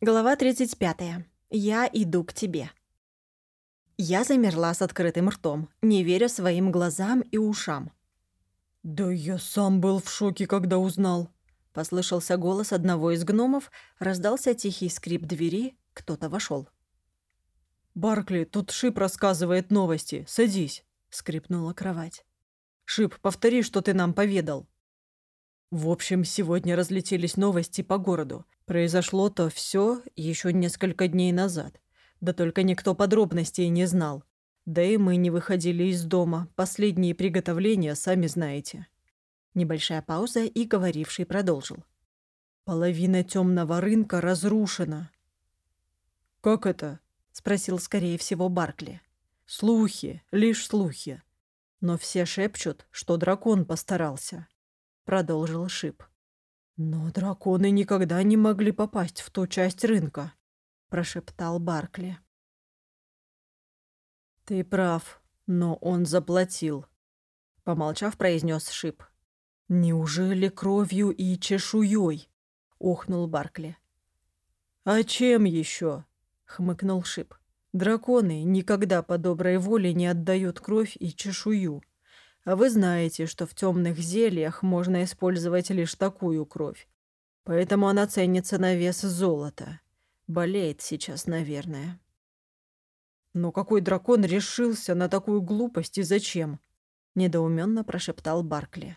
Глава 35. Я иду к тебе. Я замерла с открытым ртом, не веря своим глазам и ушам. «Да я сам был в шоке, когда узнал», — послышался голос одного из гномов, раздался тихий скрип двери, кто-то вошел. «Баркли, тут Шип рассказывает новости. Садись», — скрипнула кровать. «Шип, повтори, что ты нам поведал». В общем, сегодня разлетелись новости по городу. Произошло-то все еще несколько дней назад. Да только никто подробностей не знал. Да и мы не выходили из дома. Последние приготовления, сами знаете. Небольшая пауза, и говоривший продолжил. Половина темного рынка разрушена. «Как это?» — спросил, скорее всего, Баркли. «Слухи, лишь слухи. Но все шепчут, что дракон постарался продолжил Шип. «Но драконы никогда не могли попасть в ту часть рынка», — прошептал Баркли. «Ты прав, но он заплатил», — помолчав, произнес Шип. «Неужели кровью и чешуей?» — охнул Баркли. «А чем еще?» — хмыкнул Шип. «Драконы никогда по доброй воле не отдают кровь и чешую. А вы знаете, что в темных зельях можно использовать лишь такую кровь. Поэтому она ценится на вес золота. Болеет сейчас, наверное. Но какой дракон решился на такую глупость и зачем? Недоуменно прошептал Баркли.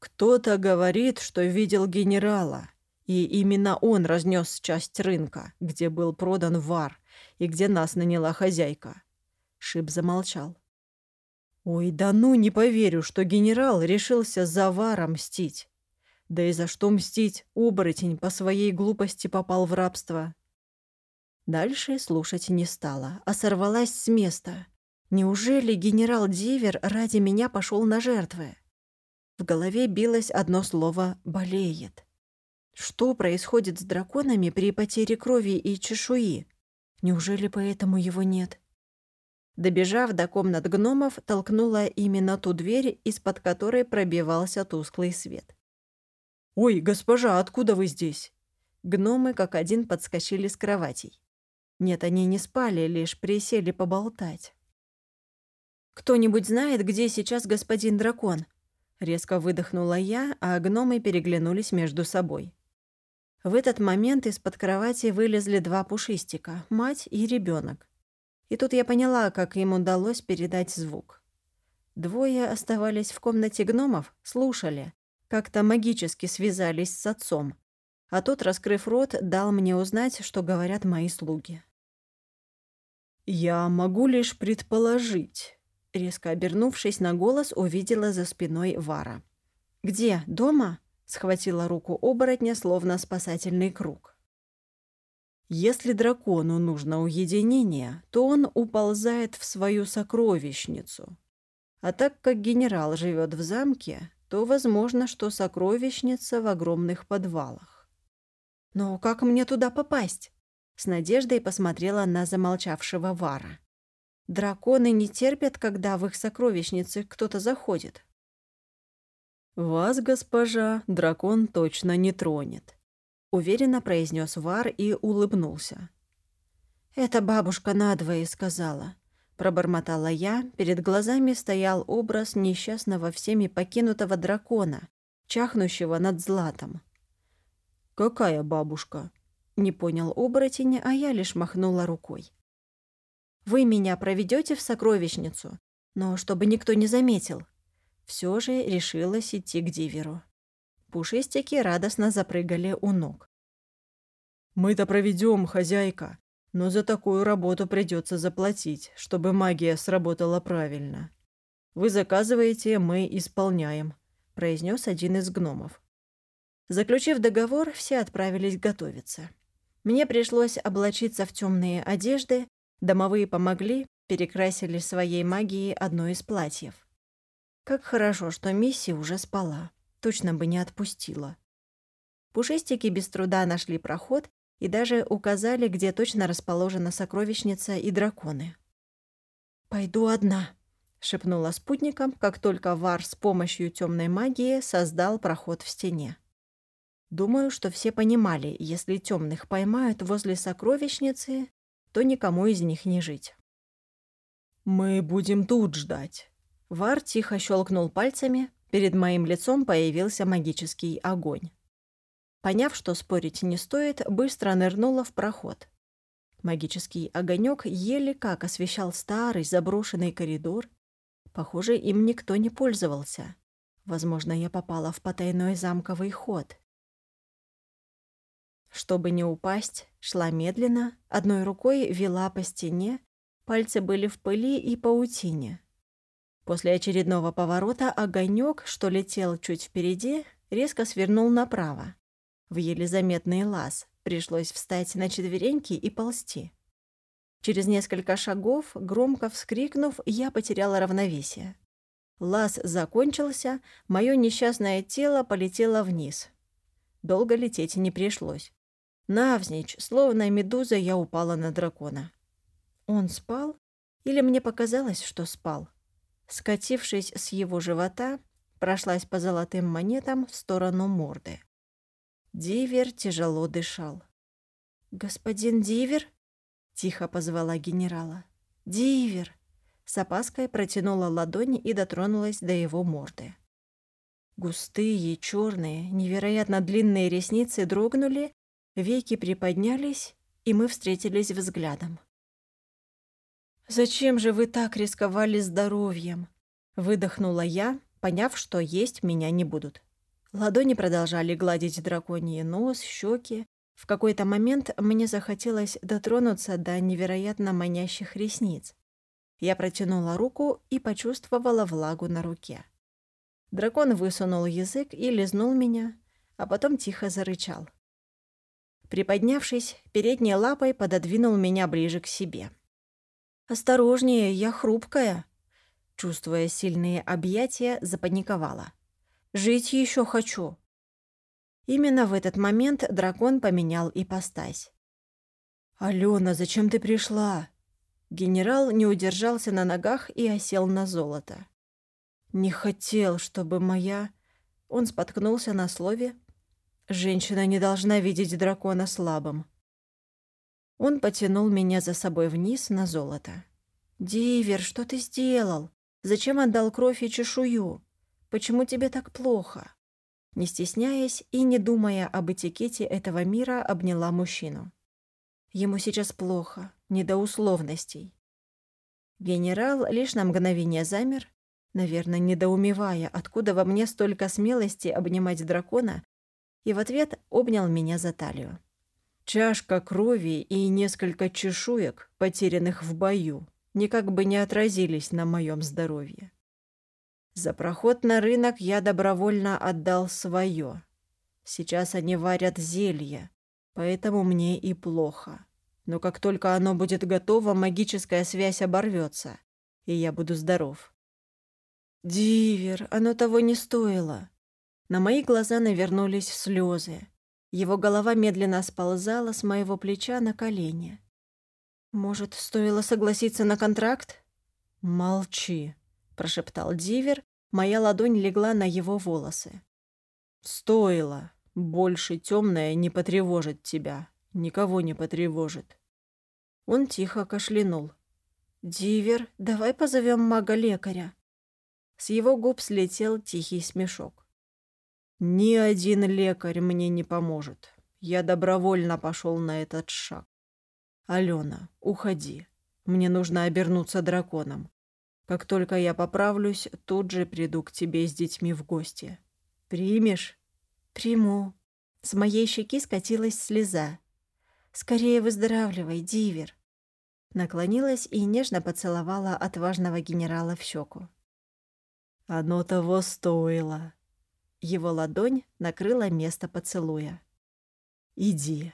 Кто-то говорит, что видел генерала, и именно он разнес часть рынка, где был продан вар и где нас наняла хозяйка. Шип замолчал. Ой, да ну не поверю, что генерал решился за Вара мстить. Да и за что мстить? Оборотень по своей глупости попал в рабство. Дальше слушать не стала, а сорвалась с места. Неужели генерал Дивер ради меня пошел на жертвы? В голове билось одно слово «болеет». Что происходит с драконами при потере крови и чешуи? Неужели поэтому его нет? Добежав до комнат гномов, толкнула именно ту дверь, из-под которой пробивался тусклый свет. «Ой, госпожа, откуда вы здесь?» Гномы как один подскочили с кроватей. Нет, они не спали, лишь присели поболтать. «Кто-нибудь знает, где сейчас господин дракон?» Резко выдохнула я, а гномы переглянулись между собой. В этот момент из-под кровати вылезли два пушистика, мать и ребенок. И тут я поняла, как им удалось передать звук. Двое оставались в комнате гномов, слушали, как-то магически связались с отцом, а тот, раскрыв рот, дал мне узнать, что говорят мои слуги. «Я могу лишь предположить», — резко обернувшись на голос, увидела за спиной Вара. «Где? Дома?» — схватила руку оборотня, словно спасательный круг. Если дракону нужно уединение, то он уползает в свою сокровищницу. А так как генерал живет в замке, то возможно, что сокровищница в огромных подвалах. «Но как мне туда попасть?» С надеждой посмотрела на замолчавшего Вара. «Драконы не терпят, когда в их сокровищнице кто-то заходит». «Вас, госпожа, дракон точно не тронет», уверенно произнес Вар и улыбнулся. «Это бабушка надвое сказала», — пробормотала я. Перед глазами стоял образ несчастного всеми покинутого дракона, чахнущего над златом. «Какая бабушка?» — не понял оборотень, а я лишь махнула рукой. «Вы меня проведете в сокровищницу, но чтобы никто не заметил». Все же решилась идти к Диверу. Пушистики радостно запрыгали у ног. «Мы-то проведем, хозяйка, но за такую работу придется заплатить, чтобы магия сработала правильно. Вы заказываете, мы исполняем», — произнес один из гномов. Заключив договор, все отправились готовиться. Мне пришлось облачиться в темные одежды, домовые помогли, перекрасили своей магией одно из платьев. Как хорошо, что Мисси уже спала точно бы не отпустила. Пушистики без труда нашли проход и даже указали, где точно расположена сокровищница и драконы. «Пойду одна», — шепнула спутникам, как только Вар с помощью темной магии создал проход в стене. Думаю, что все понимали, если темных поймают возле сокровищницы, то никому из них не жить. «Мы будем тут ждать». Вар тихо щелкнул пальцами, перед моим лицом появился магический огонь. Поняв, что спорить не стоит, быстро нырнула в проход. Магический огонек еле как освещал старый заброшенный коридор. Похоже, им никто не пользовался. Возможно, я попала в потайной замковый ход. Чтобы не упасть, шла медленно, одной рукой вела по стене, пальцы были в пыли и паутине. После очередного поворота огонек, что летел чуть впереди, резко свернул направо, в еле заметный лаз, Пришлось встать на четвереньки и ползти. Через несколько шагов, громко вскрикнув, я потеряла равновесие. Лаз закончился, мое несчастное тело полетело вниз. Долго лететь не пришлось. Навзничь, словно медуза, я упала на дракона. Он спал? Или мне показалось, что спал? Скатившись с его живота, прошлась по золотым монетам в сторону морды. Дивер тяжело дышал. «Господин Дивер?» — тихо позвала генерала. «Дивер!» С опаской протянула ладони и дотронулась до его морды. Густые, черные, невероятно длинные ресницы дрогнули, веки приподнялись, и мы встретились взглядом. «Зачем же вы так рисковали здоровьем?» — выдохнула я, поняв, что есть меня не будут. Ладони продолжали гладить драконий нос, щеки. В какой-то момент мне захотелось дотронуться до невероятно манящих ресниц. Я протянула руку и почувствовала влагу на руке. Дракон высунул язык и лизнул меня, а потом тихо зарычал. Приподнявшись, передней лапой пододвинул меня ближе к себе. «Осторожнее, я хрупкая!» Чувствуя сильные объятия, запаниковала. Жить еще хочу». Именно в этот момент дракон поменял ипостась. «Алена, зачем ты пришла?» Генерал не удержался на ногах и осел на золото. «Не хотел, чтобы моя...» Он споткнулся на слове. «Женщина не должна видеть дракона слабым». Он потянул меня за собой вниз на золото. «Дивер, что ты сделал? Зачем отдал кровь и чешую?» Почему тебе так плохо?» Не стесняясь и не думая об этикете этого мира, обняла мужчину. Ему сейчас плохо, не до условностей. Генерал лишь на мгновение замер, наверное, недоумевая, откуда во мне столько смелости обнимать дракона, и в ответ обнял меня за талию. Чашка крови и несколько чешуек, потерянных в бою, никак бы не отразились на моем здоровье. За проход на рынок я добровольно отдал свое. Сейчас они варят зелье, поэтому мне и плохо. Но как только оно будет готово, магическая связь оборвется, и я буду здоров. Дивер, оно того не стоило. На мои глаза навернулись слезы. Его голова медленно сползала с моего плеча на колени. Может, стоило согласиться на контракт? Молчи, прошептал Дивер, моя ладонь легла на его волосы. «Стоило. Больше темное не потревожит тебя. Никого не потревожит». Он тихо кашлянул. «Дивер, давай позовем мага-лекаря». С его губ слетел тихий смешок. «Ни один лекарь мне не поможет. Я добровольно пошел на этот шаг. Алена, уходи. Мне нужно обернуться драконом. Как только я поправлюсь, тут же приду к тебе с детьми в гости. Примешь? Приму. С моей щеки скатилась слеза. Скорее выздоравливай, Дивер. Наклонилась и нежно поцеловала отважного генерала в щеку. Оно того стоило. Его ладонь накрыла место поцелуя. «Иди,